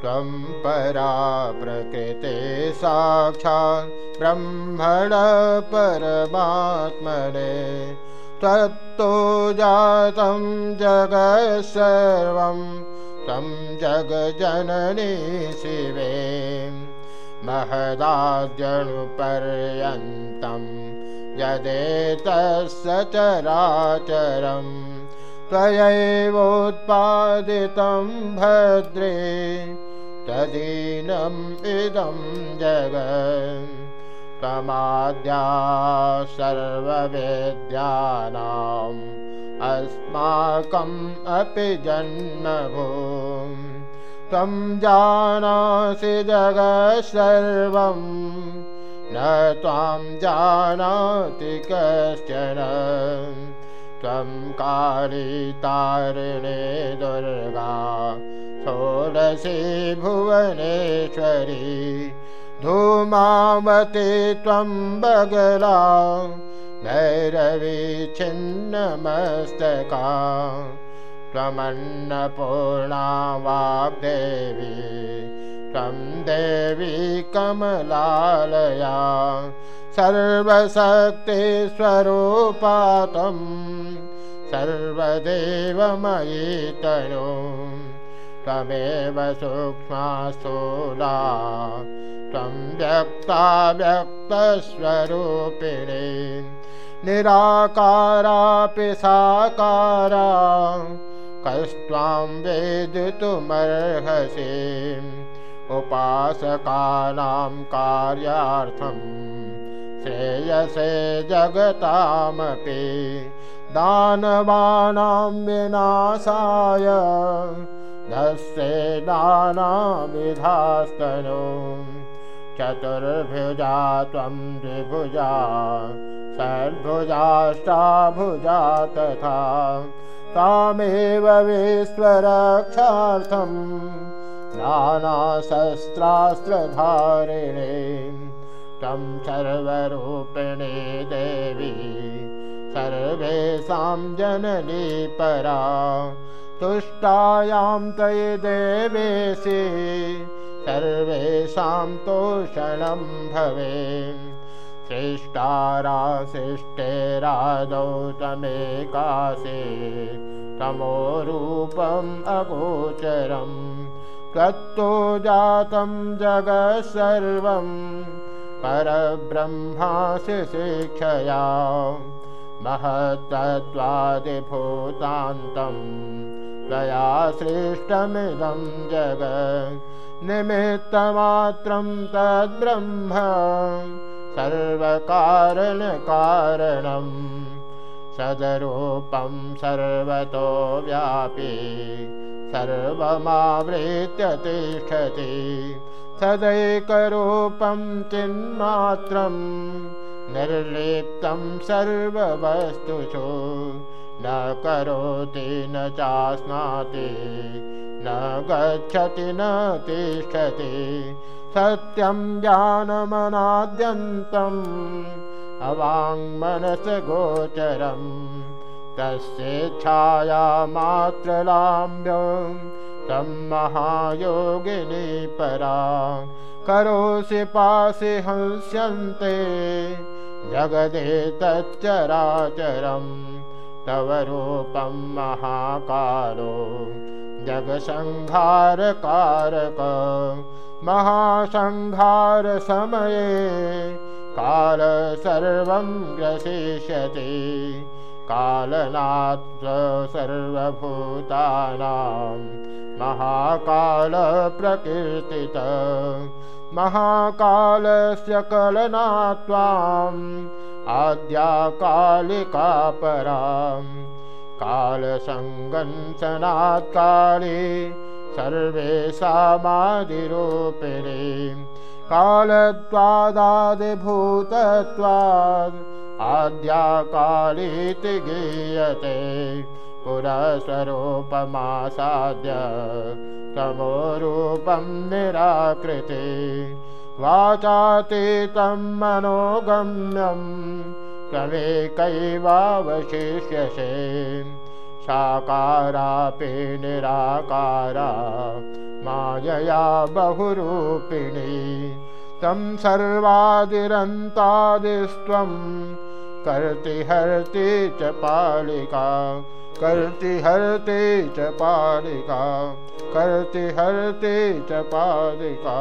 त्वं परा प्रकृते साक्षात् ब्रह्मण परमात्मने। त्वत्तो जातं जगः सर्वं तं जगजननी शिवे। महदाद्यणुपर्यन्तं यदेतस्य चराचरं त्वयैवोत्पादितं भद्रे तदीनम् इदं जगन् त्वमाद्या सर्ववेद्यानाम् अस्माकम् अपि जन्मभो। त्वं जानासि जगः सर्वं न त्वां जानाति कश्चन। त्वं कारितारिणे दुर्गा षोडशी भुवनेश्वरी। धूमावती त्वं बगला भैरवी छिन्नमस्तका। त्वमन्नपूर्णा वाग्देवी त्वं देवी कमलालया। सर्वशक्तिस्वरूपा त्वं सर्वदेवमयी तनु त्वमेव सूक्ष्मा स्थूला त्वं व्यक्ता व्यक्तस्वरूपिणी। निराकारापि साकारा। कस्त्वां वेदितुमर्हसि। उपासकानां कार्यार्थं श्रेयसे जगतामपि। दानवानां विनाशाय दस्ये दानाविधास्तनु चतुर्भुजा त्वं द्विभुजा षड्भुजाष्टाभुजा तथा। तामेव विश्वरक्षार्थं नानाशस्त्रास्त्रधारिणे तं सर्वरूपिणे देवी सर्वेषां जननी परा तुष्टायां तयि देवेशि सर्वेषां तोषणं भवे शिष्टाराशिष्टेरादौ तमेकासे तमोरूपम् अगोचरं त्वत्तो जातं जगः सर्वं परब्रह्मासि शिक्षया महत्तत्त्वादिभूतान्तं त्वया सृष्टमिदं जगन्निमित्तमात्रं तद्ब्रह्म। सर्वकारणकारणम् सदरूपं सर्वतो व्यापी सर्वमावृत्य तिष्ठति। सदैकरूपं चिन्मात्रं। निर्लिप्तं सर्ववस्तुषु न करोति न चास्नाति न गच्छति न तिष्ठति। सत्यं ज्ञानमनाद्यन्तम् अवाङ्मनसगोचरं तस्येच्छायामात्रलाम्ब्य तं महायोगिनी परा। करोषि पासि हंस्यन्ते जगदेतच्चराचरं तव रूपं महाकालो जगसंहारकारक महासंहारसमये काल सर्वं ग्रसिष्यति कालनात् सर्वभूतानां महाकालप्रकीर्तित महाकालस्य कलना त्वाम् आद्या कालिका परां कालसङ्गन्सनात् काले सर्वेषामादिरूपिणी कालत्वादादिभूतत्वाद् आद्या कालीति गीयते। पुरस्वरूपमासाद्य तमोरूपं निराकृति वाचातीतं मनोगम्यं त्वमेकैवावशिष्यसे साकारापि निराकारा मायया बहुरूपिणी। तं सर्वादिरन्तादिस्त्वं कर्ति हर्ति च पालिका कर्ति हरते च पारिका करति हरते च पालिका।